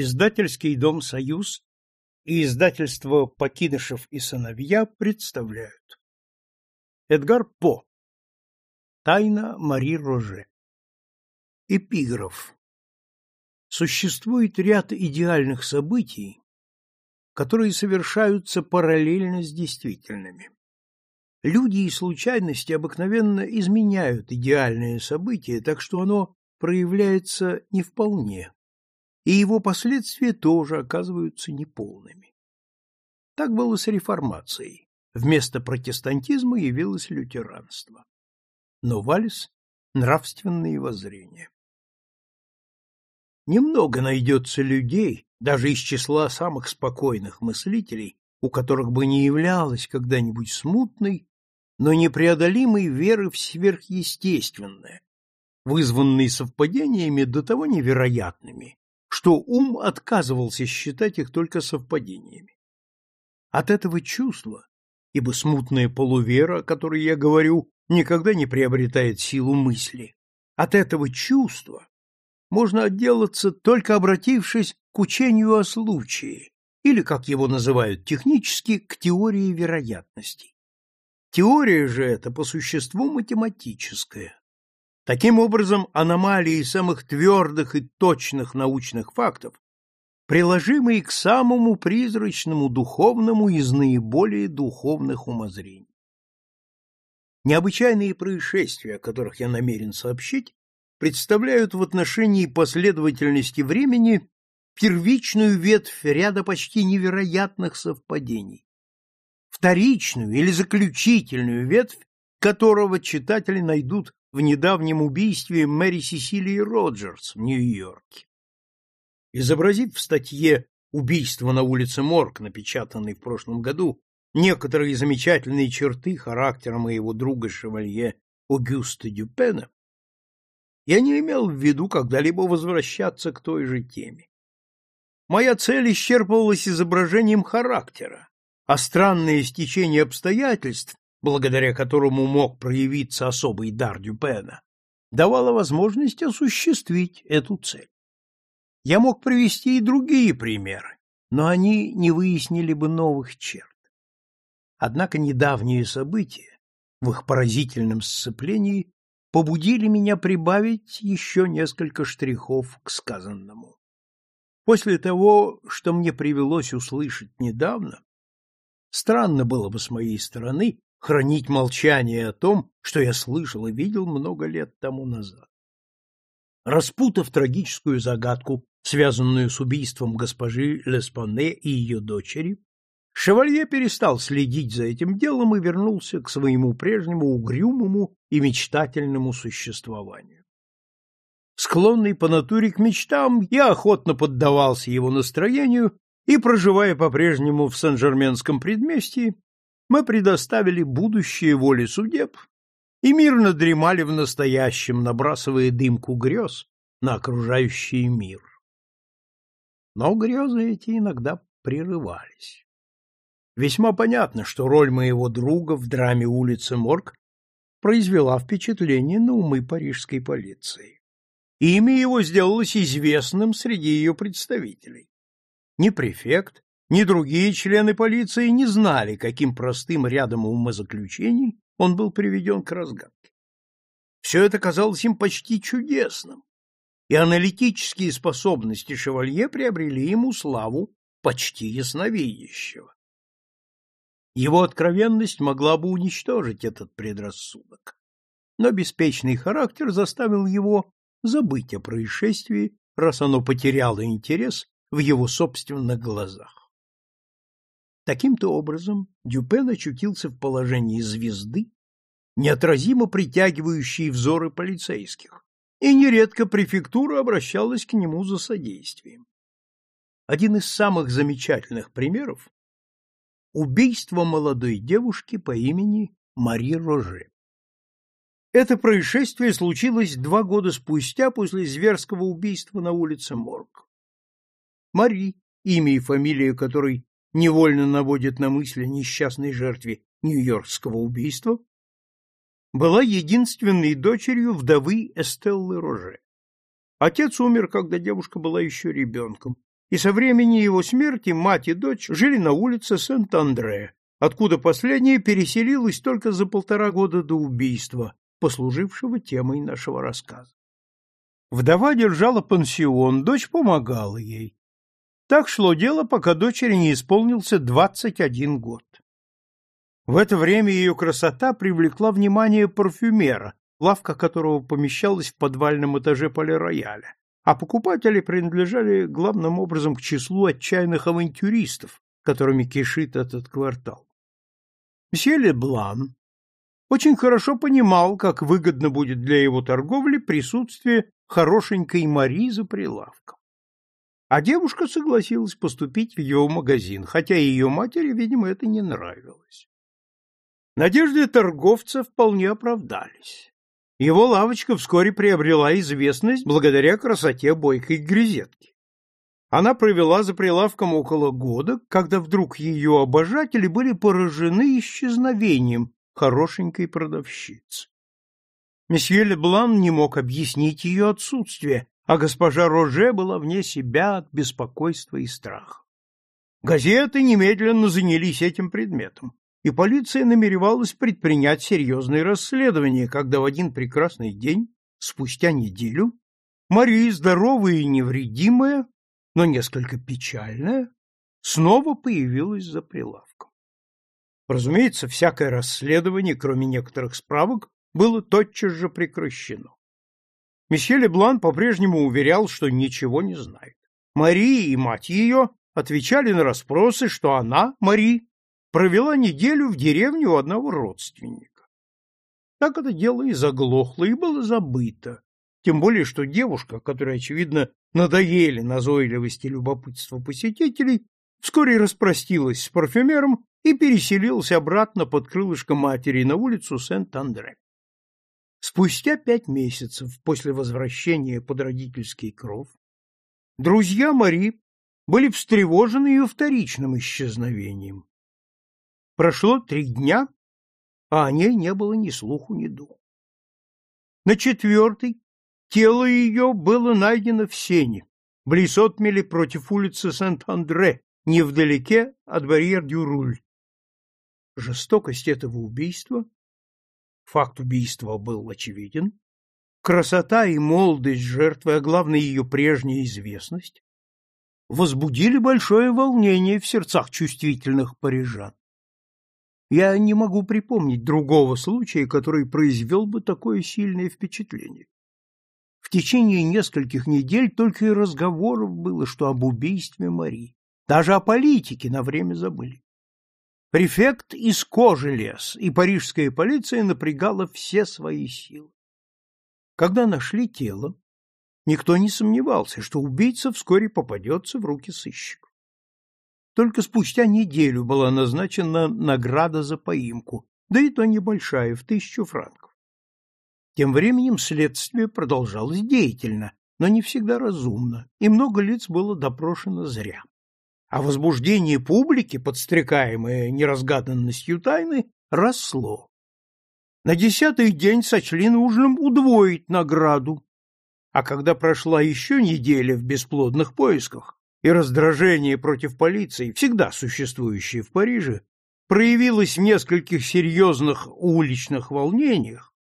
Издательский дом «Союз» и издательство «Покидышев и сыновья» представляют. Эдгар По. Тайна Мари Роже. Эпиграф. Существует ряд идеальных событий, которые совершаются параллельно с действительными. Люди и случайности обыкновенно изменяют идеальное событие, так что оно проявляется не вполне, и его последствия тоже оказываются неполными. Так было с реформацией. Вместо протестантизма явилось лютеранство. Но Вальс — нравственные воззрения. Немного найдется людей, даже из числа самых спокойных мыслителей, у которых бы не являлось когда-нибудь смутной, но непреодолимой веры в сверхъестественное, вызванной совпадениями до того невероятными, что ум отказывался считать их только совпадениями. От этого чувства, ибо смутная полувера, о которой я говорю, никогда не приобретает силу мысли, от этого чувства можно отделаться, только обратившись к учению о случае, или, как его называют технически, к теории вероятностей. Теория же эта по существу математическая. Таким образом, аномалии самых твердых и точных научных фактов, приложимые к самому призрачному духовному из наиболее духовных умозрений. Необычайные происшествия, о которых я намерен сообщить, представляют в отношении последовательности времени первичную ветвь ряда почти невероятных совпадений, вторичную или заключительную ветвь, которого читатели найдут в недавнем убийстве Мэри Сесилии Роджерс в Нью-Йорке. Изобразив в статье «Убийство на улице Морг», напечатанной в прошлом году, некоторые замечательные черты характера моего друга шевалье Огюста Дюпена, я не имел в виду когда-либо возвращаться к той же теме. Моя цель исчерпывалась изображением характера, а странное стечение обстоятельств благодаря которому мог проявиться особый дар Дюпена, давала возможность осуществить эту цель. Я мог привести и другие примеры, но они не выяснили бы новых черт. Однако недавние события в их поразительном сцеплении побудили меня прибавить еще несколько штрихов к сказанному. После того, что мне привелось услышать недавно, странно было бы с моей стороны хранить молчание о том, что я слышал и видел много лет тому назад. Распутав трагическую загадку, связанную с убийством госпожи Леспоне и ее дочери, Шевалье перестал следить за этим делом и вернулся к своему прежнему угрюмому и мечтательному существованию. Склонный по натуре к мечтам, я охотно поддавался его настроению и, проживая по-прежнему в Сен-Жерменском предместье, мы предоставили будущее воле судеб и мирно дремали в настоящем, набрасывая дымку грез на окружающий мир. Но грезы эти иногда прерывались. Весьма понятно, что роль моего друга в драме улицы Морг произвела впечатление на умы парижской полиции. Имя его сделалось известным среди ее представителей. Ни префект, ни другие члены полиции не знали, каким простым рядом умозаключений он был приведен к разгадке. Все это казалось им почти чудесным, и аналитические способности шевалье приобрели ему славу почти ясновидящего. Его откровенность могла бы уничтожить этот предрассудок, но беспечный характер заставил его забыть о происшествии, раз оно потеряло интерес в его собственных глазах. Таким-то образом Дюпен очутился в положении звезды, неотразимо притягивающей взоры полицейских, и нередко префектура обращалась к нему за содействием. Один из самых замечательных примеров – убийство молодой девушки по имени Мари Роже. Это происшествие случилось два года спустя после зверского убийства на улице Морг. Мари, имя и фамилия которой невольно наводит на мысль о несчастной жертве Нью-Йоркского убийства, была единственной дочерью вдовы Эстеллы Роже. Отец умер, когда девушка была еще ребенком, и со времени его смерти мать и дочь жили на улице Сент-Андре, откуда последняя переселилась только за полтора года до убийства, послужившего темой нашего рассказа. Вдова держала пансион, дочь помогала ей. Так шло дело, пока дочери не исполнился двадцать один год. В это время ее красота привлекла внимание парфюмера, лавка которого помещалась в подвальном этаже полирояля, а покупатели принадлежали главным образом к числу отчаянных авантюристов, которыми кишит этот квартал. Мсье Леблан очень хорошо понимал, как выгодно будет для его торговли присутствие хорошенькой Мари за прилавком. А девушка согласилась поступить в его магазин, хотя ее матери, видимо, это не нравилось. Надежды торговца вполне оправдались. Его лавочка вскоре приобрела известность благодаря красоте бойкой грезетки. Она провела за прилавком около года, когда вдруг ее обожатели были поражены исчезновением хорошенькой продавщицы. Месье Леблан не мог объяснить ее отсутствие, а госпожа Роже была вне себя от беспокойства и страха. Газеты немедленно занялись этим предметом, и полиция намеревалась предпринять серьезное расследование, когда в один прекрасный день, спустя неделю, Мария, здоровая и невредимая, но несколько печальная, снова появилась за прилавком. Разумеется, всякое расследование, кроме некоторых справок, было тотчас же прекращено. Месье Леблан по-прежнему уверял, что ничего не знает. Мария и мать ее отвечали на расспросы, что она, Мари, провела неделю в деревне у одного родственника. Так это дело и заглохло, и было забыто, тем более, что девушка, которая, очевидно, надоели назойливости и любопытство посетителей, вскоре распростилась с парфюмером и переселилась обратно под крылышко матери на улицу Сент-Андре. Спустя пять месяцев после возвращения под родительский кров друзья Мари были встревожены ее вторичным исчезновением. Прошло три дня, а о ней не было ни слуху, ни духу. На четвертый тело ее было найдено в сене, близ отмели против улицы Сент-Андре, невдалеке от барьер-дю-руль. Жестокость этого убийства, факт убийства был очевиден, красота и молодость жертвы, а главное ее прежняя известность, возбудили большое волнение в сердцах чувствительных парижан. Я не могу припомнить другого случая, который произвел бы такое сильное впечатление. В течение нескольких недель только и разговоров было, что об убийстве Мари. Даже о политике на время забыли. Префект из кожи лез, и парижская полиция напрягала все свои силы. Когда нашли тело, никто не сомневался, что убийца вскоре попадется в руки сыщиков. Только спустя неделю была назначена награда за поимку, да и то небольшая, в тысячу франков. Тем временем следствие продолжалось деятельно, но не всегда разумно, и много лиц было допрошено зря. А возбуждение публики, подстрекаемое неразгаданностью тайны, росло. На десятый день сочли нужным удвоить награду, а когда прошла еще неделя в бесплодных поисках, и раздражение против полиции, всегда существующее в Париже, проявилось в нескольких серьезных уличных волнениях,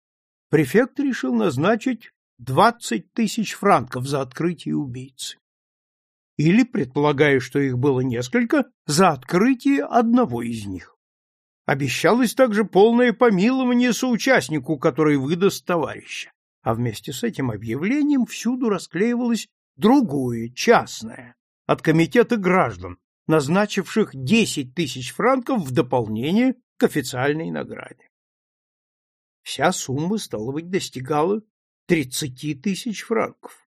префект решил назначить двадцать тысяч франков за открытие убийцы. Или, предполагая, что их было несколько, за открытие одного из них. Обещалось также полное помилование соучастнику, который выдаст товарища. А вместе с этим объявлением всюду расклеивалось другое, частное, от комитета граждан, назначивших десять тысяч франков в дополнение к официальной награде. Вся сумма, стало быть, достигала тридцати тысяч франков.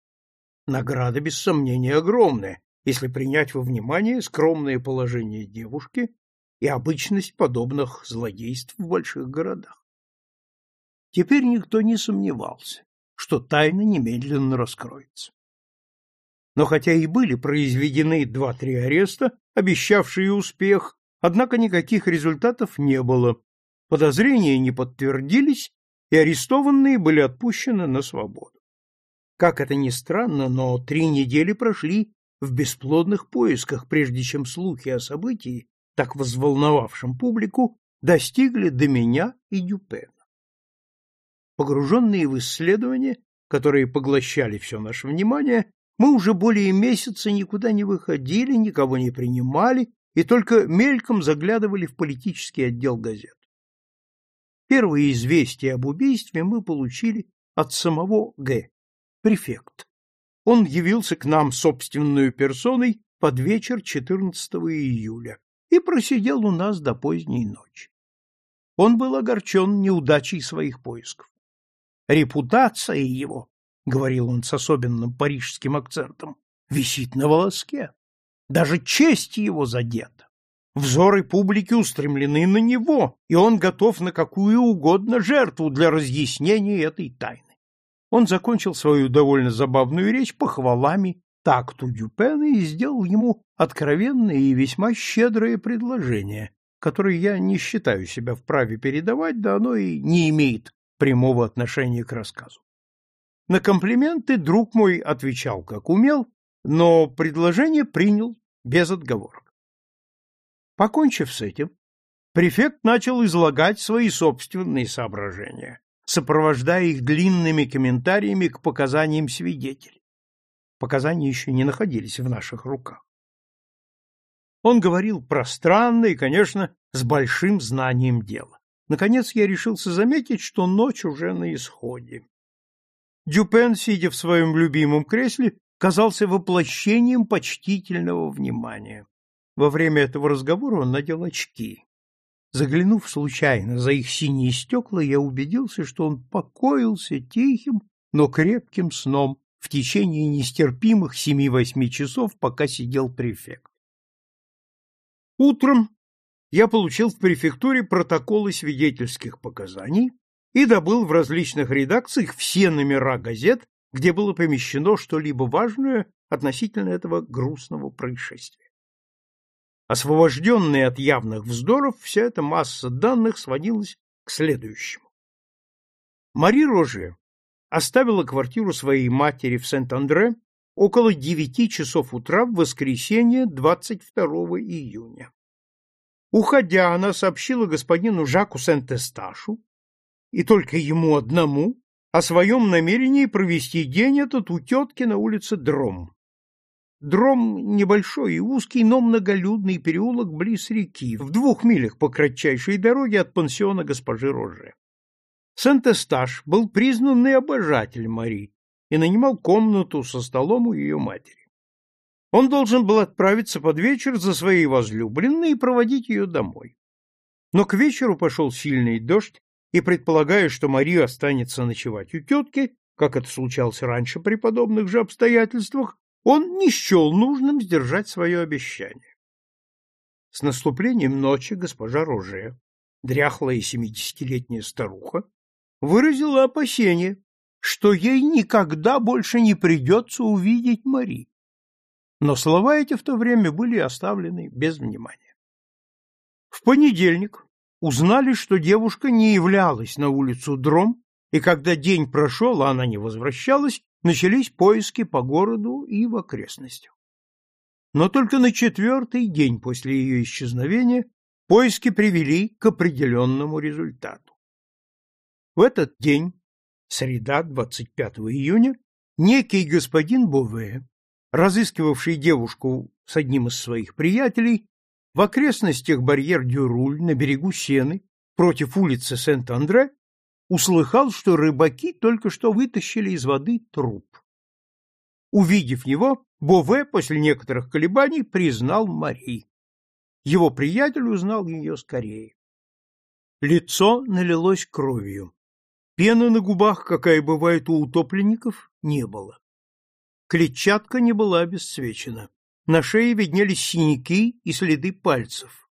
Награда, без сомнения, огромная, если принять во внимание скромное положение девушки и обычность подобных злодейств в больших городах. Теперь никто не сомневался, что тайна немедленно раскроется. Но хотя и были произведены два-три ареста, обещавшие успех, однако никаких результатов не было. Подозрения не подтвердились, и арестованные были отпущены на свободу. Как это ни странно, но три недели прошли в бесплодных поисках, прежде чем слухи о событии, так взволновавшем публику, достигли до меня и Дюпена. Погруженные в исследования, которые поглощали все наше внимание, мы уже более месяца никуда не выходили, никого не принимали и только мельком заглядывали в политический отдел газет. Первые известия об убийстве мы получили от самого Г. префект. Он явился к нам собственной персоной под вечер 14 июля и просидел у нас до поздней ночи. Он был огорчен неудачей своих поисков. Репутация его, — говорил он с особенным парижским акцентом, — висит на волоске. Даже честь его задета. Взоры публики устремлены на него, и он готов на какую угодно жертву для разъяснения этой тайны. Он закончил свою довольно забавную речь похвалами такту Дюпена и сделал ему откровенное и весьма щедрое предложение, которое я не считаю себя вправе передавать, да оно и не имеет прямого отношения к рассказу. На комплименты друг мой отвечал как умел, но предложение принял без отговорок. Покончив с этим, префект начал излагать свои собственные соображения, сопровождая их длинными комментариями к показаниям свидетелей. Показания еще не находились в наших руках. Он говорил пространно и, конечно, с большим знанием дела. Наконец я решился заметить, что ночь уже на исходе. Дюпен, сидя в своем любимом кресле, казался воплощением почтительного внимания. Во время этого разговора он надел очки. Заглянув случайно за их синие стекла, я убедился, что он покоился тихим, но крепким сном в течение нестерпимых семи-восьми часов, пока сидел префект. Утром я получил в префектуре протоколы свидетельских показаний и добыл в различных редакциях все номера газет, где было помещено что-либо важное относительно этого грустного происшествия. Освобожденная от явных вздоров, вся эта масса данных сводилась к следующему. Мари Роже оставила квартиру своей матери в Сент-Андре около девяти часов утра в воскресенье 22 июня. Уходя, она сообщила господину Жаку Сент-Эсташу, и только ему одному, о своем намерении провести день этот у тетки на улице Дром. Дром — небольшой и узкий, но многолюдный переулок близ реки, в двух милях по кратчайшей дороге от пансиона госпожи Роже. Сент-Эсташ был признанный обожатель Мари и нанимал комнату со столом у ее матери. Он должен был отправиться под вечер за своей возлюбленной и проводить ее домой. Но к вечеру пошел сильный дождь, и, предполагая, что Мария останется ночевать у тетки, как это случалось раньше при подобных же обстоятельствах, он не счел нужным сдержать свое обещание. С наступлением ночи госпожа Роже, дряхлая семидесятилетняя старуха, выразила опасение, что ей никогда больше не придется увидеть Мари. Но слова эти в то время были оставлены без внимания. В понедельник узнали, что девушка не являлась на улицу Дром, и когда день прошел, а она не возвращалась, начались поиски по городу и в окрестностях. Но только на четвертый день после ее исчезновения поиски привели к определенному результату. В этот день, среда 25 июня, некий господин Бове, разыскивавший девушку с одним из своих приятелей, в окрестностях барьер-дюруль на берегу Сены против улицы Сент-Андре услыхал, что рыбаки только что вытащили из воды труп. Увидев его, Бове после некоторых колебаний признал Мари. Его приятель узнал ее скорее. Лицо налилось кровью. Пены на губах, какая бывает у утопленников, не было. Клетчатка не была обесцвечена. На шее виднелись синяки и следы пальцев.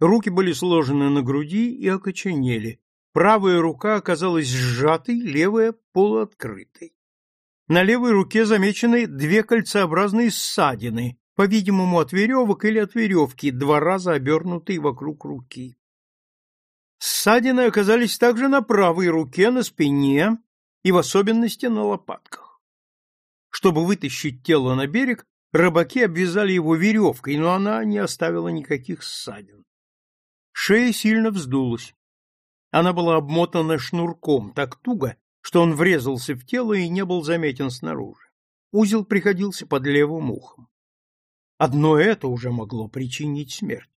Руки были сложены на груди и окоченели. Правая рука оказалась сжатой, левая — полуоткрытой. На левой руке замечены две кольцеобразные ссадины, по-видимому, от веревок или от веревки, два раза обернутые вокруг руки. Ссадины оказались также на правой руке, на спине и в особенности на лопатках. Чтобы вытащить тело на берег, Рыбаки обвязали его веревкой, но она не оставила никаких ссадин. Шея сильно вздулась. Она была обмотана шнурком так туго, что он врезался в тело и не был заметен снаружи. Узел приходился под левым ухом. Одно это уже могло причинить смерть.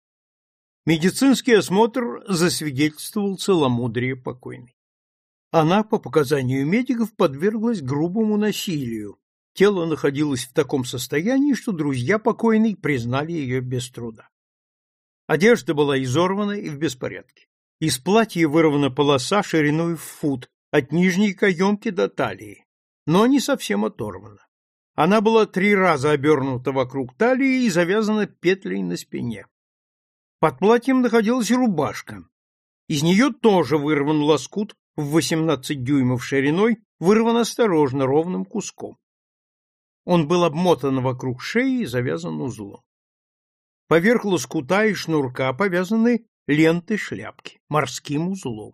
Медицинский осмотр засвидетельствовал целомудрие покойной. Она, по показанию медиков, подверглась грубому насилию. Тело находилось в таком состоянии, что друзья покойной признали ее без труда. Одежда была изорвана и в беспорядке. Из платья вырвана полоса шириной в фут, от нижней каемки до талии, но не совсем оторвана. Она была три раза обернута вокруг талии и завязана петлей на спине. Под платьем находилась рубашка. Из нее тоже вырван лоскут в 18 дюймов шириной, вырван осторожно, ровным куском. Он был обмотан вокруг шеи и завязан узлом. Поверх лоскута и шнурка повязаны ленты шляпки, морским узлом.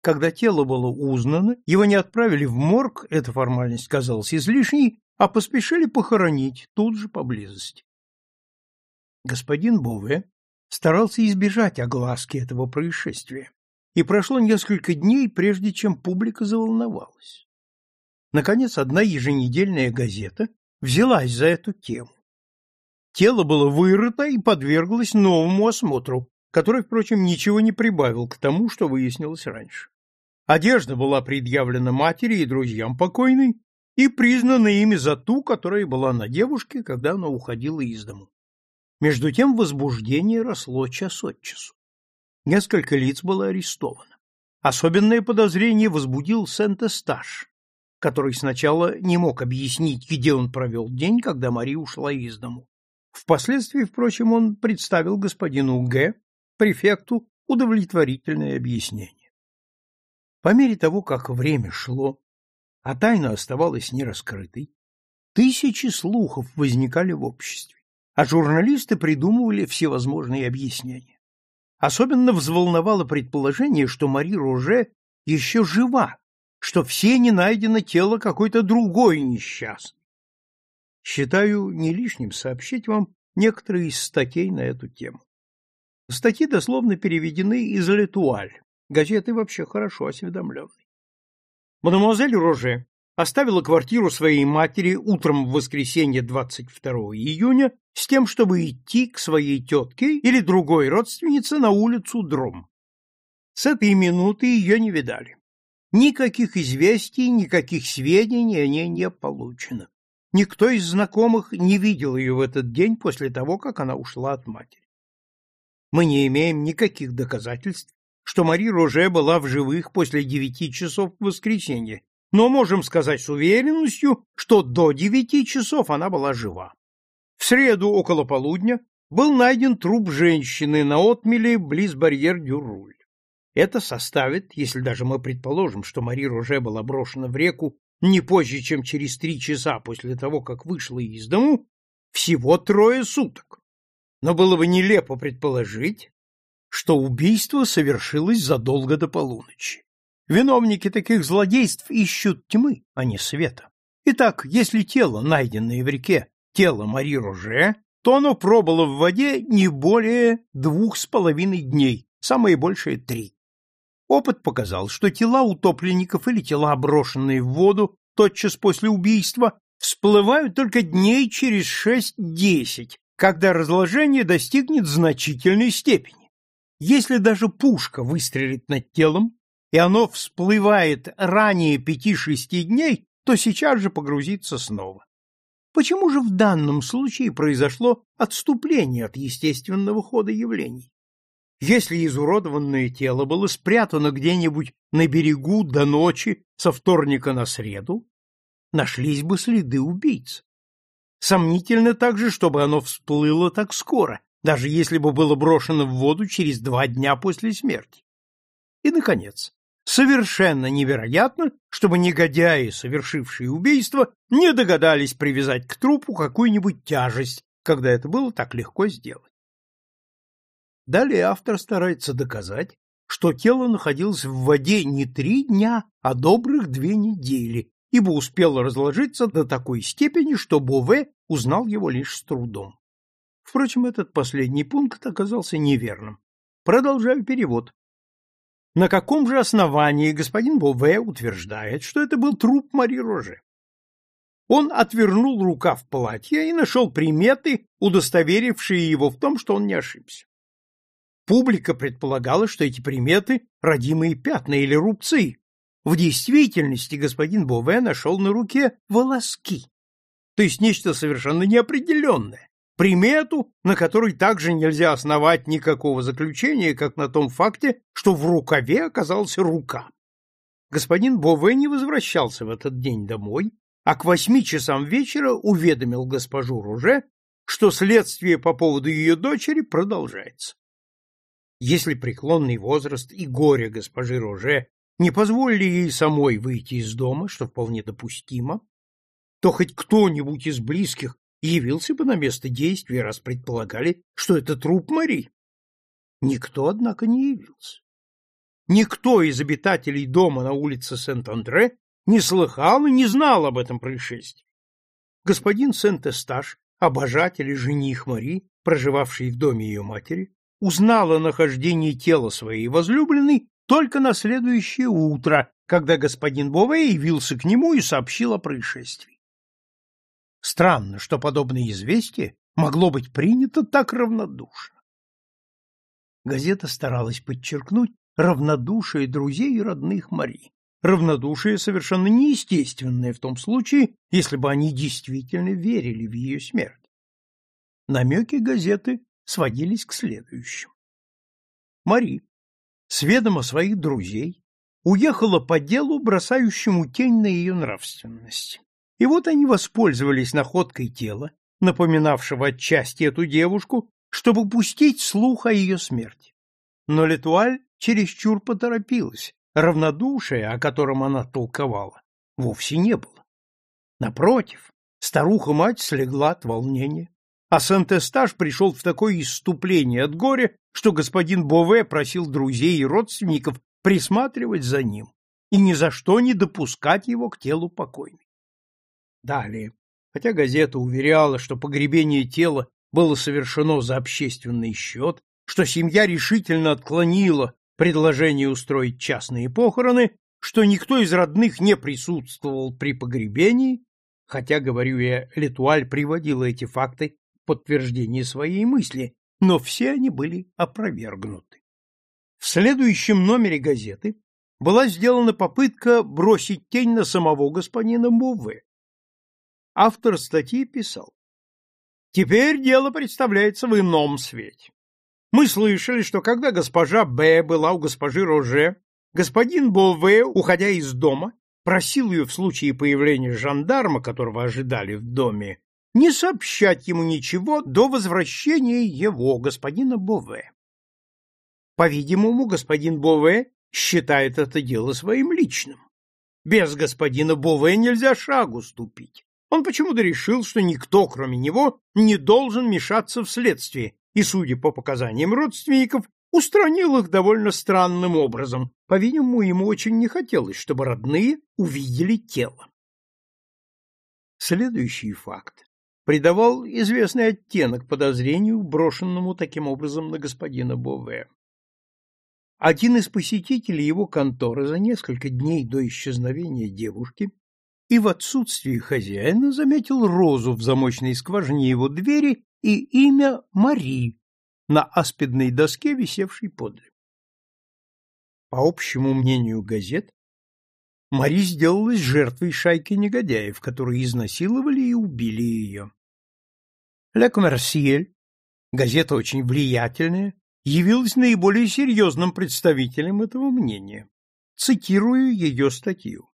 Когда тело было узнано, его не отправили в морг, эта формальность казалась излишней, а поспешили похоронить тут же поблизости. Господин Бове старался избежать огласки этого происшествия, и прошло несколько дней, прежде чем публика заволновалась. Наконец, одна еженедельная газета взялась за эту тему. Тело было вырыто и подверглось новому осмотру, который, впрочем, ничего не прибавил к тому, что выяснилось раньше. Одежда была предъявлена матери и друзьям покойной и признана ими за ту, которая была на девушке, когда она уходила из дому. Между тем возбуждение росло час от часу. Несколько лиц было арестовано. Особенное подозрение возбудил Сент-Эсташ, который сначала не мог объяснить, где он провел день, когда Мари ушла из дому. Впоследствии, впрочем, он представил господину Г, префекту, удовлетворительное объяснение. По мере того, как время шло, а тайна оставалась нераскрытой, тысячи слухов возникали в обществе, а журналисты придумывали всевозможные объяснения. Особенно взволновало предположение, что Мари Роже еще жива, что все не найдено тело какой-то другой несчастной. Считаю не лишним сообщить вам некоторые из статей на эту тему. Статьи дословно переведены из «Летуаль», Газеты вообще хорошо осведомлены. Мадемуазель Роже оставила квартиру своей матери утром в воскресенье 22 июня с тем, чтобы идти к своей тетке или другой родственнице на улицу Дром. С этой минуты ее не видали. Никаких известий, никаких сведений о ней не получено. Никто из знакомых не видел ее в этот день после того, как она ушла от матери. Мы не имеем никаких доказательств что Мари Роже была в живых после девяти часов в воскресенье, но можем сказать с уверенностью, что до девяти часов она была жива. В среду около полудня был найден труп женщины на отмеле близ барьер-дюруль. Это составит, если даже мы предположим, что Мари Роже была брошена в реку не позже, чем через три часа после того, как вышла из дому, всего трое суток. Но было бы нелепо предположить, что убийство совершилось задолго до полуночи. Виновники таких злодейств ищут тьмы, а не света. Итак, если тело, найденное в реке, тело Мари Роже, то оно пробыло в воде не более двух с половиной дней, самое большее три. Опыт показал, что тела утопленников или тела, брошенные в воду тотчас после убийства, всплывают только дней через шесть-десять, когда разложение достигнет значительной степени. Если даже пушка выстрелит над телом, и оно всплывает ранее пяти-шести дней, то сейчас же погрузится снова. Почему же в данном случае произошло отступление от естественного хода явлений? Если изуродованное тело было спрятано где-нибудь на берегу до ночи со вторника на среду, нашлись бы следы убийц. Сомнительно также, чтобы оно всплыло так скоро, даже если бы было брошено в воду через два дня после смерти. И, наконец, совершенно невероятно, чтобы негодяи, совершившие убийство, не догадались привязать к трупу какую-нибудь тяжесть, когда это было так легко сделать. Далее автор старается доказать, что тело находилось в воде не три дня, а добрых две недели, ибо успело разложиться до такой степени, что Бове узнал его лишь с трудом. Впрочем, этот последний пункт оказался неверным. Продолжаю перевод. На каком же основании господин Бове утверждает, что это был труп Мари Роже? Он отвернул рукав платья и нашел приметы, удостоверившие его в том, что он не ошибся. Публика предполагала, что эти приметы — родимые пятна или рубцы. В действительности господин Бове нашел на руке волоски, то есть нечто совершенно неопределенное, примету, на которой также нельзя основать никакого заключения, как на том факте, что в рукаве оказалась рука. Господин Бове не возвращался в этот день домой, а к восьми часам вечера уведомил госпожу Руже, что следствие по поводу ее дочери продолжается. Если преклонный возраст и горе госпожи Роже не позволили ей самой выйти из дома, что вполне допустимо, то хоть кто-нибудь из близких явился бы на место действия, раз предполагали, что это труп Мари. Никто, однако, не явился. Никто из обитателей дома на улице Сент-Андре не слыхал и не знал об этом происшествии. Господин Сент-Эстаж, обожатель и жених Мари, проживавший в доме ее матери, узнал о нахождении тела своей возлюбленной только на следующее утро, когда господин Бове явился к нему и сообщил о происшествии. Странно, что подобное известие могло быть принято так равнодушно. Газета старалась подчеркнуть равнодушие друзей и родных Мари. Равнодушие совершенно неестественное в том случае, если бы они действительно верили в ее смерть. Намеки газеты сводились к следующему. Мари, с ведома своих друзей, уехала по делу, бросающему тень на ее нравственность. И вот они воспользовались находкой тела, напоминавшего отчасти эту девушку, чтобы пустить слух о ее смерти. Но Летуаль чересчур поторопилась, равнодушие, о котором она толковала, вовсе не было. Напротив, старуха-мать слегла от волнения, а Сент-Эстаж пришел в такое исступление от горя, что господин Бове просил друзей и родственников присматривать за ним и ни за что не допускать его к телу покойной. Далее, хотя газета уверяла, что погребение тела было совершено за общественный счет, что семья решительно отклонила предложение устроить частные похороны, что никто из родных не присутствовал при погребении, хотя, говорю я, Летуаль приводила эти факты подтверждение своей мысли, но все они были опровергнуты. В следующем номере газеты была сделана попытка бросить тень на самого господина Муве, Автор статьи писал. Теперь дело представляется в ином свете. Мы слышали, что когда госпожа Б. была у госпожи Роже, господин Бове, уходя из дома, просил ее в случае появления жандарма, которого ожидали в доме, не сообщать ему ничего до возвращения его, господина Бове. По-видимому, господин Бове считает это дело своим личным. Без господина Бове нельзя шагу ступить. Он почему-то решил, что никто, кроме него, не должен мешаться в следствие, и, судя по показаниям родственников, устранил их довольно странным образом. По-видимому, ему очень не хотелось, чтобы родные увидели тело. Следующий факт придавал известный оттенок подозрению, брошенному таким образом на господина Бове. Один из посетителей его конторы за несколько дней до исчезновения девушки и в отсутствие хозяина заметил розу в замочной скважине его двери и имя Мари на аспидной доске, висевшей подле. По общему мнению газет, Мари сделалась жертвой шайки негодяев, которые изнасиловали и убили ее. «Ля Коммерсиель», газета очень влиятельная, явилась наиболее серьезным представителем этого мнения. Цитирую ее статью.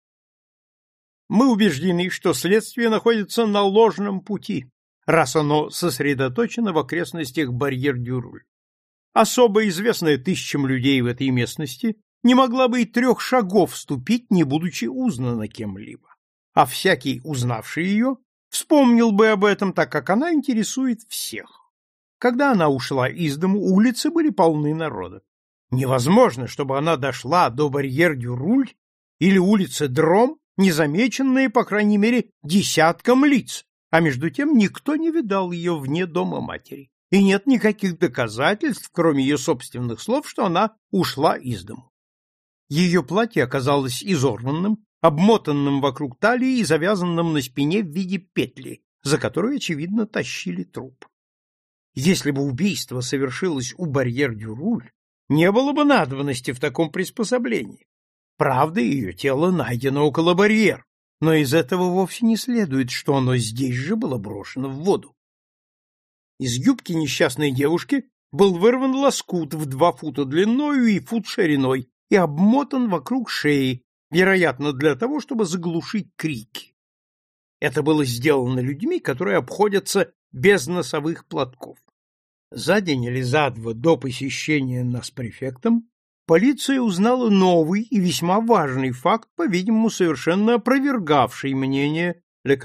Мы убеждены, что следствие находится на ложном пути, раз оно сосредоточено в окрестностях барьер-дюруль. Особо известная тысячам людей в этой местности не могла бы и трех шагов ступить, не будучи узнана кем-либо. А всякий, узнавший ее, вспомнил бы об этом, так как она интересует всех. Когда она ушла из дому, улицы были полны народа. Невозможно, чтобы она дошла до барьер-дюруль или улицы Дром незамеченные, по крайней мере, десятком лиц, а между тем никто не видал ее вне дома матери, и нет никаких доказательств, кроме ее собственных слов, что она ушла из дому. Ее платье оказалось изорванным, обмотанным вокруг талии и завязанным на спине в виде петли, за которую, очевидно, тащили труп. Если бы убийство совершилось у барьер-дюруль, не было бы надобности в таком приспособлении. Правда, ее тело найдено около барьер, но из этого вовсе не следует, что оно здесь же было брошено в воду. Из юбки несчастной девушки был вырван лоскут в два фута длиною и фут шириной и обмотан вокруг шеи, вероятно, для того, чтобы заглушить крики. Это было сделано людьми, которые обходятся без носовых платков. За день или за два до посещения нас префектом полиция узнала новый и весьма важный факт, по-видимому, совершенно опровергавший мнение Ле.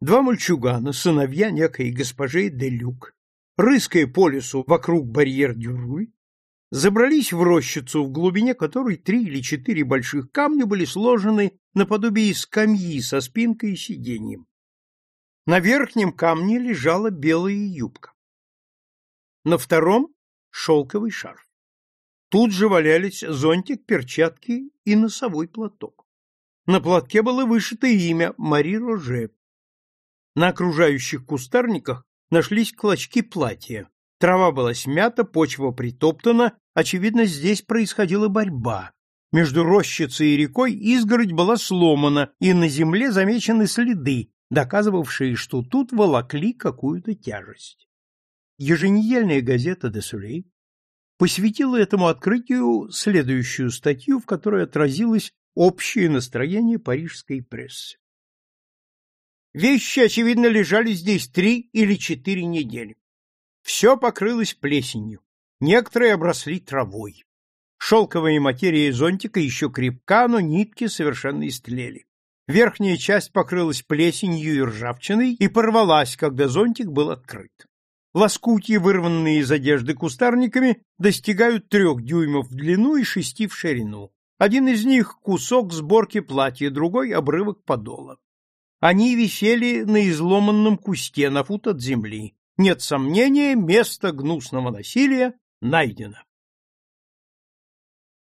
Два мальчугана, сыновья некой госпожи де Люк, рыская по лесу вокруг барьер-дюруй, забрались в рощицу, в глубине которой три или четыре больших камня были сложены наподобие скамьи со спинкой и сиденьем. На верхнем камне лежала белая юбка. На втором — шелковый шарф. Тут же валялись зонтик, перчатки и носовой платок. На платке было вышито имя Мари Роже. На окружающих кустарниках нашлись клочки платья. Трава была смята, почва притоптана, очевидно, здесь происходила борьба. Между рощицей и рекой изгородь была сломана, и на земле замечены следы, доказывавшие, что тут волокли какую-то тяжесть. Еженедельная газета «Де Сулей» посвятила этому открытию следующую статью, в которой отразилось общее настроение парижской прессы. Вещи, очевидно, лежали здесь три или четыре недели. Все покрылось плесенью, некоторые обросли травой. Шелковая материя зонтика еще крепка, но нитки совершенно истлели. Верхняя часть покрылась плесенью и ржавчиной и порвалась, когда зонтик был открыт. Лоскутья, вырванные из одежды кустарниками, достигают трех дюймов в длину и шести в ширину. Один из них — кусок сборки платья, другой — обрывок подола. Они висели на изломанном кусте на фут от земли. Нет сомнения, место гнусного насилия найдено.